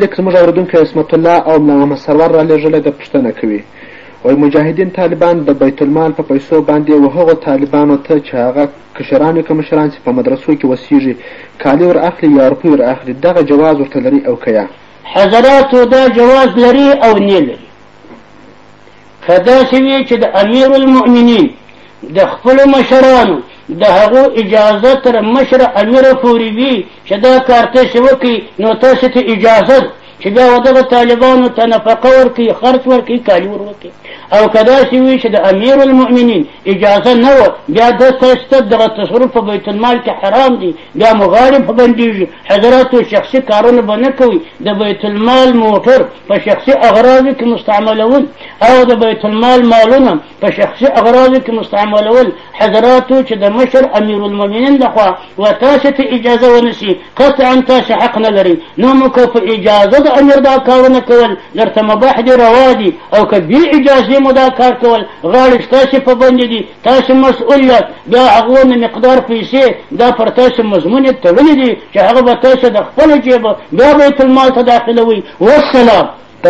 لیک زموږ اورېدونکی عصمت الله او ملا محمد سرور رالیږلی ده پوښتنه کوي وایي مجاهدین طالبان د بیت المال په پیسو باندې و هغو طالبانو ته چې هغه کشران وي که مشران چې په مدرسو کې وسیږي کالي ور اخلي یا روپۍ ور اخلي دغه جواز ورته لري او که یا حضراتو دا جواز لري او نه لري که داسې وي چې د امیر المؤمنین د خپلو مشرانو د هغو اجازه تر مشر امیره پورې وي چې دا کار تاسې وکړي نو تاسې ته اجازه ده چې بیا ودغه طالبانو ته نفقه ورکړي خرڅ ورکړي کالي ور وکړي او که داسې وي چې د امیر المؤمنین اجازه نه وه بیا د تاسو ته دغه تصرف په بیت المال کې حرام دي بیا مغاړې په بندېږي حضراتو شخصي کارونه به نه کوي د بیت المال موټر په شخصي اغراضو کې مستعملول او د بیت المال مالونه په شخصي اغراضو کې مستعملول حضراتو چې د مشر امیر المؤمنین لخوا و تاسو ته اجازه ونسی قطعا تاسو حق نه لري نو مو که په اجازه د امیر دا کارونه کول درته مباح دي روا دي او که بې اجازې مو دا کار کول غاړې ستاسو په باندې دي تاسو مسؤل یاست بیا هغونه مقدار پیسې دا پر تاسو مضمون تړلې دي چې هغه به تاسو د خپل جیب بیا بیت المال ته داخلوي والسلام.